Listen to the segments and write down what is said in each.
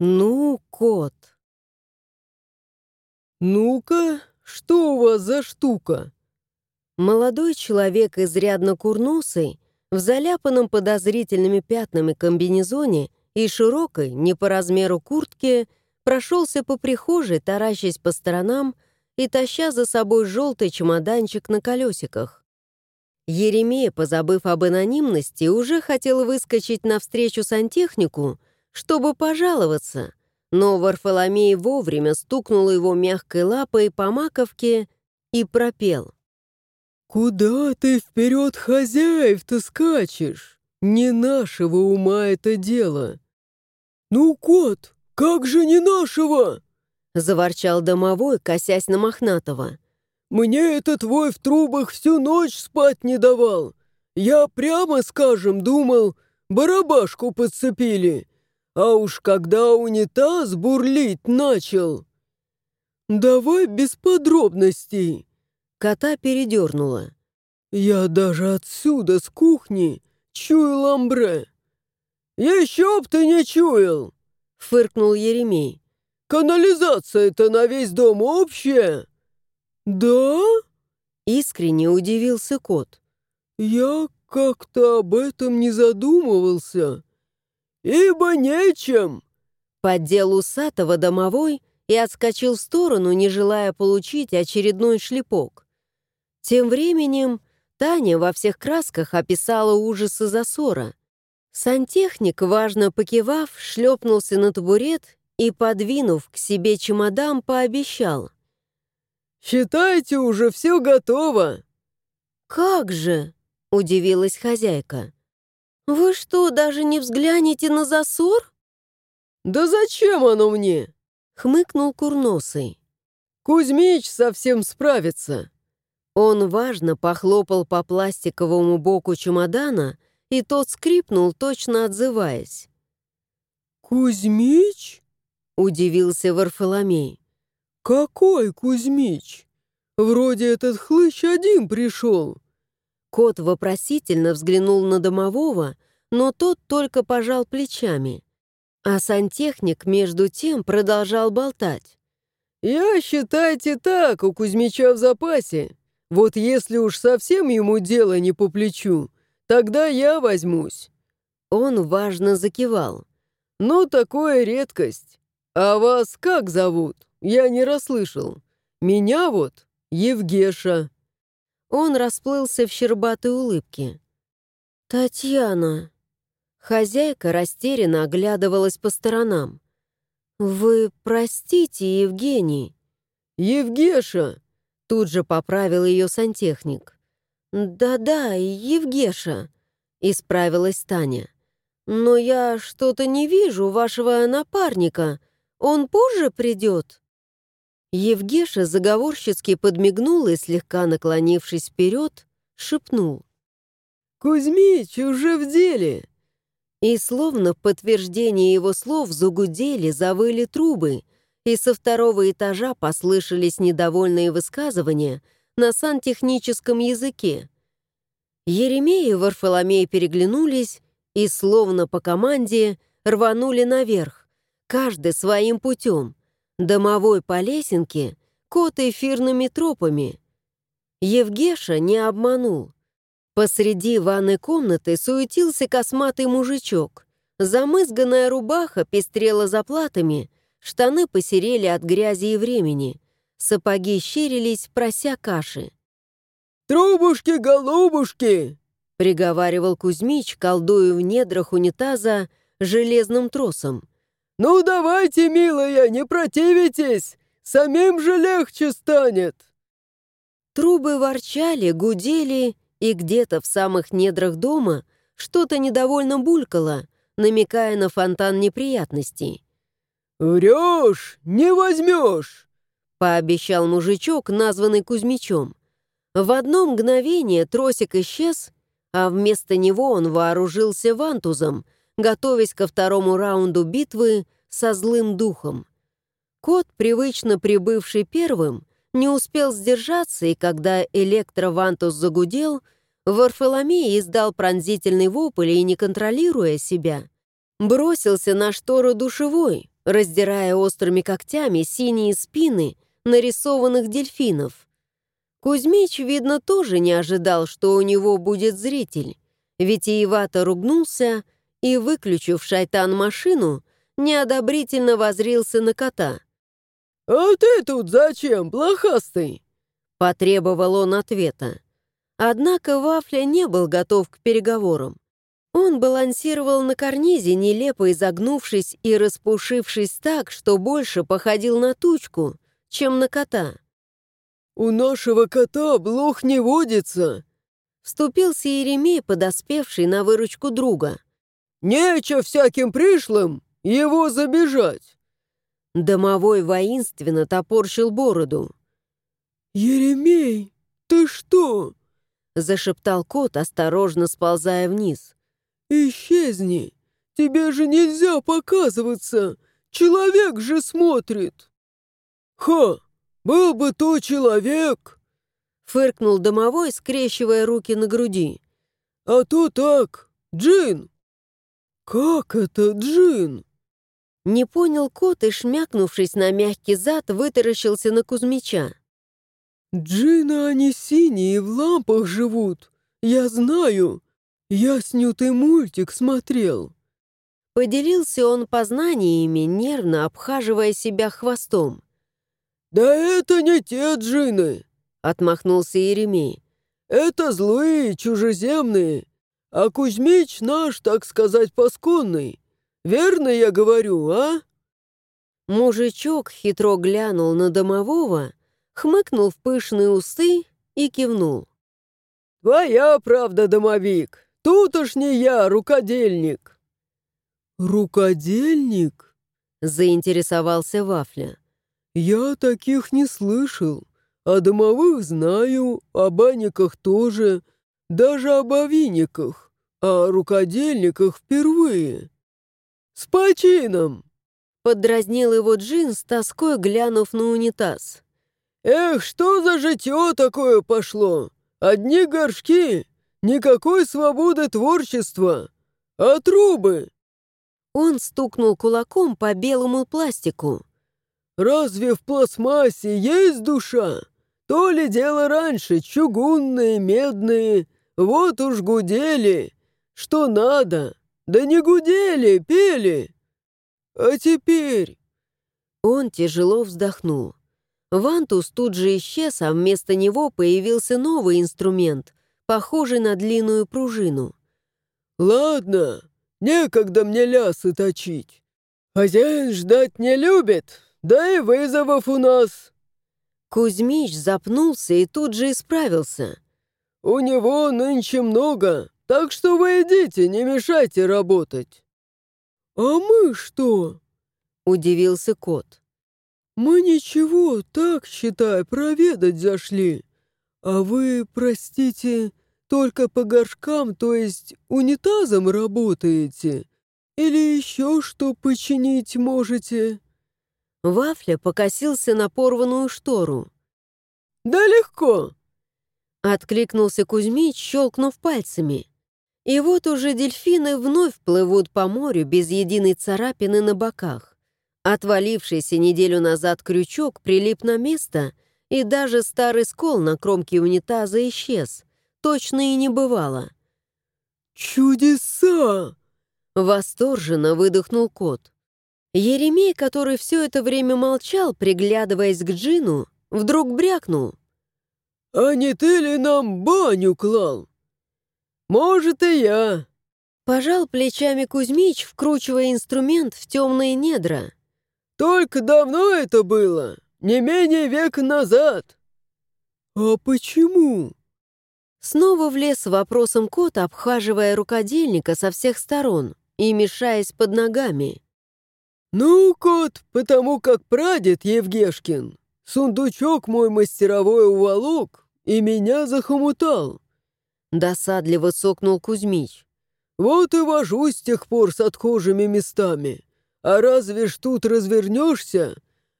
Ну, кот. «Ну-ка, что у вас за штука?» Молодой человек, изрядно курносый, в заляпанном подозрительными пятнами комбинезоне и широкой, не по размеру куртке, прошелся по прихожей, таращась по сторонам и таща за собой желтый чемоданчик на колесиках. Еремей, позабыв об анонимности, уже хотел выскочить навстречу сантехнику, чтобы пожаловаться, но Варфоломей вовремя стукнул его мягкой лапой по маковке и пропел. «Куда ты вперед хозяев-то скачешь? Не нашего ума это дело!» «Ну, кот, как же не нашего?» Заворчал домовой, косясь на Мохнатого. «Мне этот твой в трубах всю ночь спать не давал. Я, прямо скажем, думал, барабашку подцепили. А уж когда унитаз бурлить начал...» «Давай без подробностей!» Кота передернула. «Я даже отсюда, с кухни, чую ламбре!» «Еще б ты не чуял!» — фыркнул Еремей. «Канализация-то на весь дом общая!» «Да?» — искренне удивился кот. «Я как-то об этом не задумывался. Ибо нечем!» Поддел усатого домовой и отскочил в сторону, не желая получить очередной шлепок. Тем временем Таня во всех красках описала ужасы засора. Сантехник, важно покивав, шлепнулся на табурет и, подвинув к себе чемодан, пообещал. «Считайте, уже все готово!» «Как же?» — удивилась хозяйка. «Вы что, даже не взглянете на засор?» «Да зачем оно мне?» — хмыкнул Курносый. «Кузьмич совсем справится». Он важно похлопал по пластиковому боку чемодана, и тот скрипнул, точно отзываясь. «Кузьмич?» — удивился Варфоломей. «Какой Кузьмич? Вроде этот хлыщ один пришел». Кот вопросительно взглянул на домового, но тот только пожал плечами. А сантехник, между тем, продолжал болтать. «Я, считайте так, у Кузьмича в запасе. Вот если уж совсем ему дело не по плечу, тогда я возьмусь». Он важно закивал. «Ну, такое редкость. А вас как зовут? Я не расслышал. Меня вот Евгеша». Он расплылся в щербатой улыбке. «Татьяна!» Хозяйка растерянно оглядывалась по сторонам. «Вы простите, Евгений?» «Евгеша!» Тут же поправил ее сантехник. «Да-да, Евгеша», — исправилась Таня. «Но я что-то не вижу вашего напарника. Он позже придет?» Евгеша заговорщицки подмигнул и, слегка наклонившись вперед, шепнул. «Кузьмич уже в деле!» И словно в подтверждение его слов загудели, завыли трубы, и со второго этажа послышались недовольные высказывания на сантехническом языке. Еремей и Варфоломей переглянулись и, словно по команде, рванули наверх, каждый своим путем, домовой по лесенке, кот эфирными тропами. Евгеша не обманул. Посреди ванной комнаты суетился косматый мужичок. Замызганная рубаха пестрела заплатами, Штаны посерели от грязи и времени. Сапоги щерились, прося каши. «Трубушки-голубушки!» — приговаривал Кузьмич, колдуя в недрах унитаза железным тросом. «Ну давайте, милая, не противитесь! Самим же легче станет!» Трубы ворчали, гудели, и где-то в самых недрах дома что-то недовольно булькало, намекая на фонтан неприятностей. «Врешь, не возьмешь!» — пообещал мужичок, названный Кузьмичом. В одно мгновение тросик исчез, а вместо него он вооружился вантузом, готовясь ко второму раунду битвы со злым духом. Кот, привычно прибывший первым, не успел сдержаться, и когда электровантус загудел, Варфоломей издал пронзительный вопль и, не контролируя себя, бросился на штору душевой, раздирая острыми когтями синие спины нарисованных дельфинов. Кузьмич, видно, тоже не ожидал, что у него будет зритель, витиевато ругнулся и, выключив шайтан-машину, неодобрительно возрился на кота. «А ты тут зачем, блохастый?» Потребовал он ответа. Однако Вафля не был готов к переговорам. Он балансировал на карнизе, нелепо изогнувшись и распушившись так, что больше походил на тучку, чем на кота. «У нашего кота блох не водится!» Вступился Еремей, подоспевший на выручку друга. «Нече всяким пришлым его забежать!» Домовой воинственно топорщил бороду. «Еремей, ты что?» Зашептал кот, осторожно сползая вниз. «Исчезни! Тебе же нельзя показываться! Человек же смотрит!» «Ха! Был бы то человек!» Фыркнул домовой, скрещивая руки на груди. «А то так, Джин!» «Как это Джин?» Не понял кот и, шмякнувшись на мягкий зад, вытаращился на Кузьмича. «Джины они синие, в лампах живут. Я знаю. Я снютый мультик смотрел». Поделился он познаниями, нервно обхаживая себя хвостом. «Да это не те джины!» — отмахнулся Еремей. «Это злые, чужеземные, а Кузьмич наш, так сказать, пасконный. Верно я говорю, а?» Мужичок хитро глянул на домового, хмыкнул в пышные усы и кивнул. «Твоя правда, домовик. Тут уж не я, рукодельник». «Рукодельник?» — заинтересовался Вафля. «Я таких не слышал. О домовых знаю, о банниках тоже, даже об овинниках, а о рукодельниках впервые. С почином!» Поддразнил его Джин с тоской, глянув на унитаз. «Эх, что за житье такое пошло? Одни горшки, никакой свободы творчества, а трубы!» Он стукнул кулаком по белому пластику. «Разве в пластмассе есть душа? То ли дело раньше, чугунные, медные, вот уж гудели, что надо, да не гудели, пели. А теперь...» Он тяжело вздохнул. Вантус тут же исчез, а вместо него появился новый инструмент, похожий на длинную пружину. «Ладно, некогда мне лясы точить. Хозяин ждать не любит, да и вызовов у нас». Кузьмич запнулся и тут же исправился. «У него нынче много, так что вы идите, не мешайте работать». «А мы что?» — удивился кот. «Мы ничего, так, считай, проведать зашли. А вы, простите, только по горшкам, то есть унитазом работаете? Или еще что починить можете?» Вафля покосился на порванную штору. «Да легко!» Откликнулся Кузьмич, щелкнув пальцами. И вот уже дельфины вновь плывут по морю без единой царапины на боках. Отвалившийся неделю назад крючок прилип на место, и даже старый скол на кромке унитаза исчез. Точно и не бывало. «Чудеса!» — восторженно выдохнул кот. Еремей, который все это время молчал, приглядываясь к Джину, вдруг брякнул. «А не ты ли нам баню клал?» «Может, и я». Пожал плечами Кузьмич, вкручивая инструмент в темные недра. Только давно это было, не менее века назад. А почему? Снова влез вопросом кот, обхаживая рукодельника со всех сторон и мешаясь под ногами. «Ну, кот, потому как прадед Евгешкин, сундучок мой мастеровой уволок и меня захомутал». Досадливо сокнул Кузьмич. «Вот и вожусь с тех пор с отхожими местами. А разве ж тут развернешься?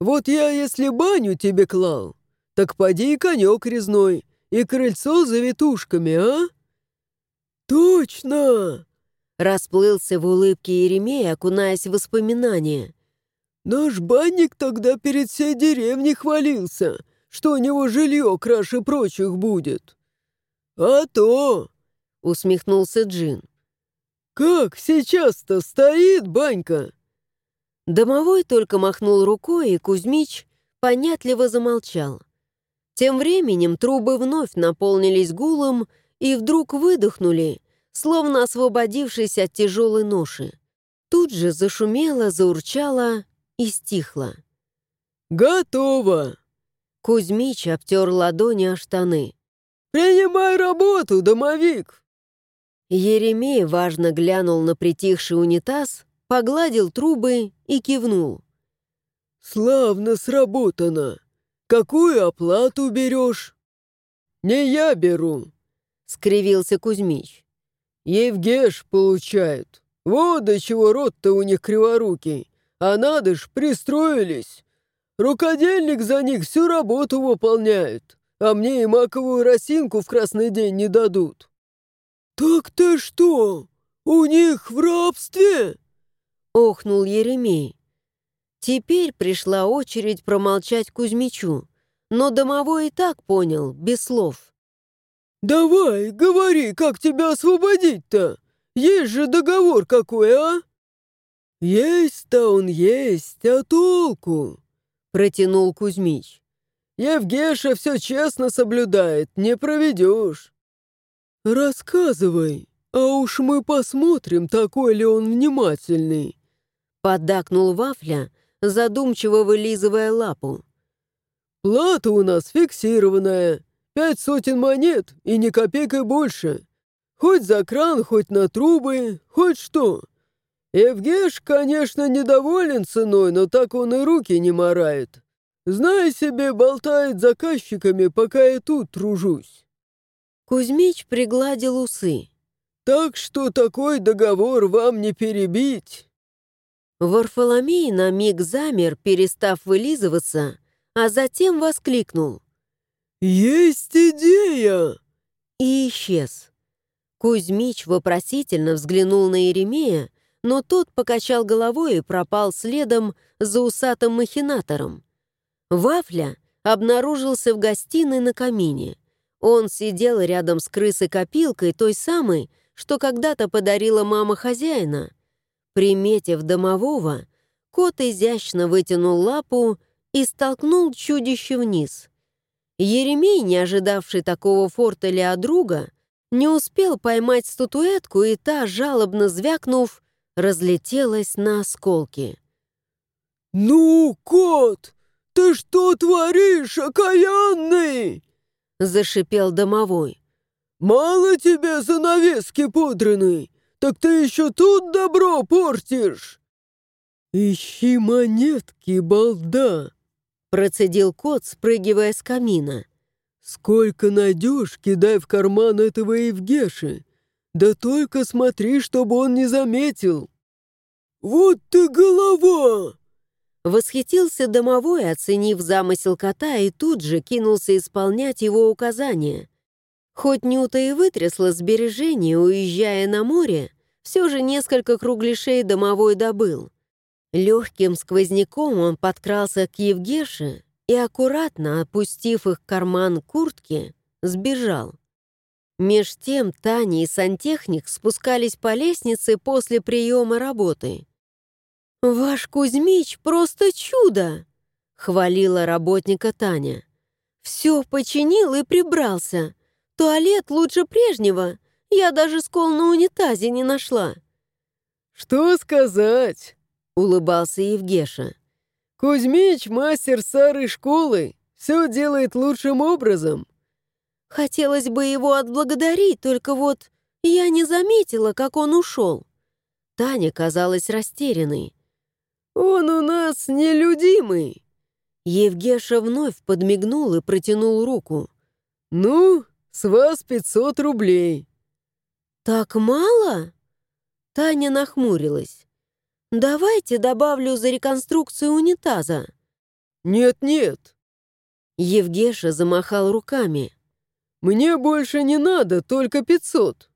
Вот я, если баню тебе клал, так поди и конек резной, и крыльцо за ветушками, а?» «Точно!» Расплылся в улыбке Еремей, окунаясь в воспоминания. Наш банник тогда перед всей деревней хвалился, что у него жилье краше прочих будет. А то, — усмехнулся Джин. «Как сейчас-то стоит банька?» Домовой только махнул рукой, и Кузьмич понятливо замолчал. Тем временем трубы вновь наполнились гулом и вдруг выдохнули, словно освободившись от тяжелой ноши. Тут же зашумело, заурчало и стихло. «Готово!» Кузьмич обтер ладони о штаны. «Принимай работу, домовик!» Еремей важно глянул на притихший унитаз, погладил трубы и кивнул. «Славно сработано! Какую оплату берешь?» «Не я беру», — скривился Кузьмич. «Евгеш получает. Вот до чего рот-то у них криворукий. А надо ж, пристроились. Рукодельник за них всю работу выполняет, а мне и маковую росинку в красный день не дадут». «Так ты что, у них в рабстве?» — охнул Еремей. Теперь пришла очередь промолчать Кузьмичу, но домовой и так понял, без слов. «Давай, говори, как тебя освободить-то? Есть же договор какой, а?» «Есть-то он есть, а толку?» — протянул Кузьмич. «Евгеша все честно соблюдает, не проведешь». «Рассказывай, а уж мы посмотрим, такой ли он внимательный», — поддакнул Вафля, задумчиво вылизывая лапу. «Плата у нас фиксированная, пять сотен монет и ни копейкой больше. Хоть за кран, хоть на трубы, хоть что. Евгеш, конечно, недоволен ценой, но так он и руки не морает. Знай себе, болтает заказчиками, пока я тут тружусь». Кузьмич пригладил усы. «Так что такой договор вам не перебить». Варфоломей на миг замер, перестав вылизываться, а затем воскликнул. «Есть идея!» И исчез. Кузьмич вопросительно взглянул на Еремея, но тот покачал головой и пропал следом за усатым махинатором. Вафля обнаружился в гостиной на камине. Он сидел рядом с крысой-копилкой, той самой, что когда-то подарила мама хозяина. Приметив домового, кот изящно вытянул лапу и столкнул чудище вниз. Еремей, не ожидавший такого фортеля от друга, не успел поймать статуэтку, и та, жалобно звякнув, разлетелась на осколки. «Ну, кот, ты что творишь, окаянный?» зашипел домовой. «Мало тебе занавески пудреной, так ты еще тут добро портишь!» «Ищи монетки, балда!» процедил кот, спрыгивая с камина. «Сколько найдешь, кидай в карман этого Евгеши. Да только смотри, чтобы он не заметил!» «Вот ты голова!» Восхитился домовой, оценив замысел кота, и тут же кинулся исполнять его указания. Хоть Нюта и вытрясла сбережения, уезжая на море, все же несколько кругляшей домовой добыл. Легким сквозняком он подкрался к Евгеше и, аккуратно опустив их в карман куртки, сбежал. Меж тем Таня и сантехник спускались по лестнице после приема работы. «Ваш Кузьмич просто чудо!» — хвалила работника Таня. «Все починил и прибрался. Туалет лучше прежнего. Я даже скол на унитазе не нашла». «Что сказать?» — улыбался Евгеша. «Кузьмич — мастер старой школы. Все делает лучшим образом». «Хотелось бы его отблагодарить, только вот я не заметила, как он ушел». Таня казалась растерянной. «Он у нас нелюдимый!» Евгеша вновь подмигнул и протянул руку. «Ну, с вас пятьсот рублей». «Так мало?» Таня нахмурилась. «Давайте добавлю за реконструкцию унитаза». «Нет-нет». Евгеша замахал руками. «Мне больше не надо, только пятьсот».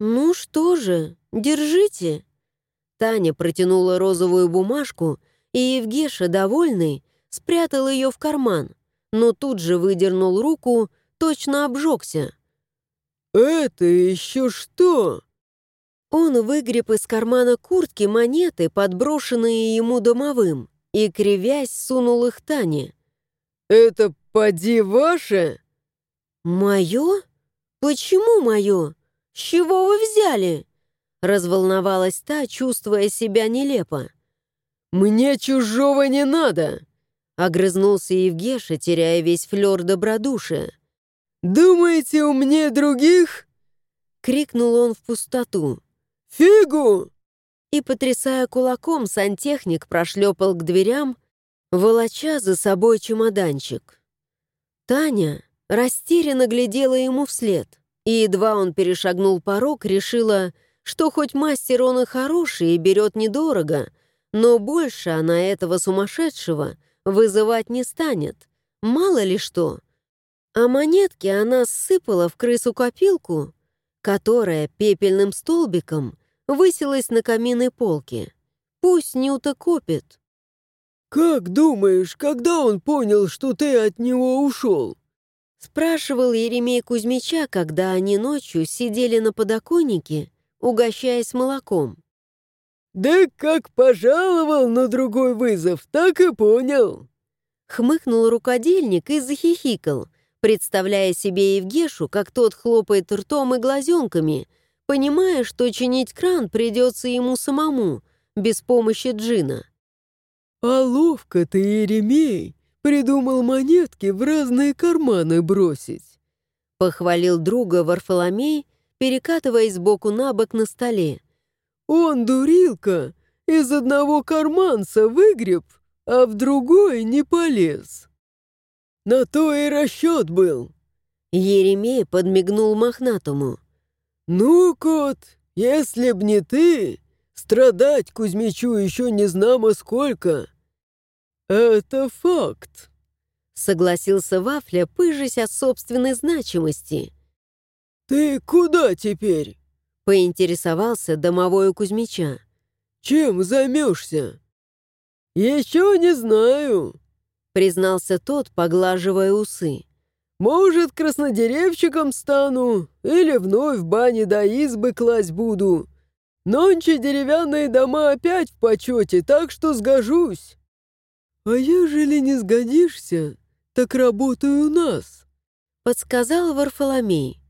«Ну что же, держите». Таня протянула розовую бумажку, и Евгеша, довольный, спрятал ее в карман, но тут же выдернул руку, точно обжегся. «Это еще что?» Он выгреб из кармана куртки монеты, подброшенные ему домовым, и, кривясь, сунул их Тане. «Это поди ваше?» «Мое? Почему мое? С чего вы взяли?» Разволновалась та, чувствуя себя нелепо. «Мне чужого не надо!» Огрызнулся Евгеша, теряя весь флёр добродушия. «Думаете, у меня других?» Крикнул он в пустоту. «Фигу!» И, потрясая кулаком, сантехник прошлепал к дверям, волоча за собой чемоданчик. Таня растерянно глядела ему вслед, и едва он перешагнул порог, решила, что хоть мастер он и хороший и берет недорого, но больше она этого сумасшедшего вызывать не станет. Мало ли что. А монетки она сыпала в крысу-копилку, которая пепельным столбиком высилась на каминной полке. Пусть Нюта копит. «Как думаешь, когда он понял, что ты от него ушел?» Спрашивал Еремей Кузьмича, когда они ночью сидели на подоконнике, угощаясь молоком. «Да как пожаловал на другой вызов, так и понял!» Хмыкнул рукодельник и захихикал, представляя себе Евгешу, как тот хлопает ртом и глазенками, понимая, что чинить кран придется ему самому, без помощи Джина. «А ловко ты, Еремей, придумал монетки в разные карманы бросить!» Похвалил друга Варфоломей, перекатываясь сбоку на бок на столе. Он, дурилка, из одного карманца выгреб, а в другой не полез. На то и расчет был. Еремей подмигнул мохнатому. «Ну, кот, если б не ты, страдать Кузьмичу еще не знамо сколько. Это факт», — согласился Вафля, пыжась от собственной значимости. «Ты куда теперь?» Поинтересовался домовой у Кузьмича. «Чем займешься?» «Еще не знаю», — признался тот, поглаживая усы. «Может, краснодеревщиком стану, или вновь в бане до избы класть буду. Нонче деревянные дома опять в почете, так что сгожусь». «А ежели не сгодишься, так работай у нас», — подсказал Варфоломей.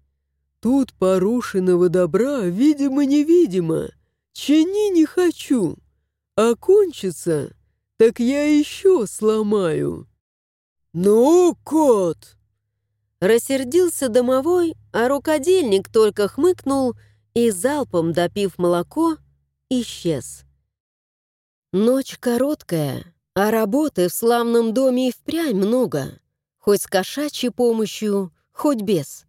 Тут порушенного добра, видимо-невидимо, чини не хочу, а кончится, так я еще сломаю. «Ну, кот!» Рассердился домовой, а рукодельник только хмыкнул и, залпом допив молоко, исчез. Ночь короткая, а работы в славном доме и впрямь много, хоть с кошачьей помощью, хоть без.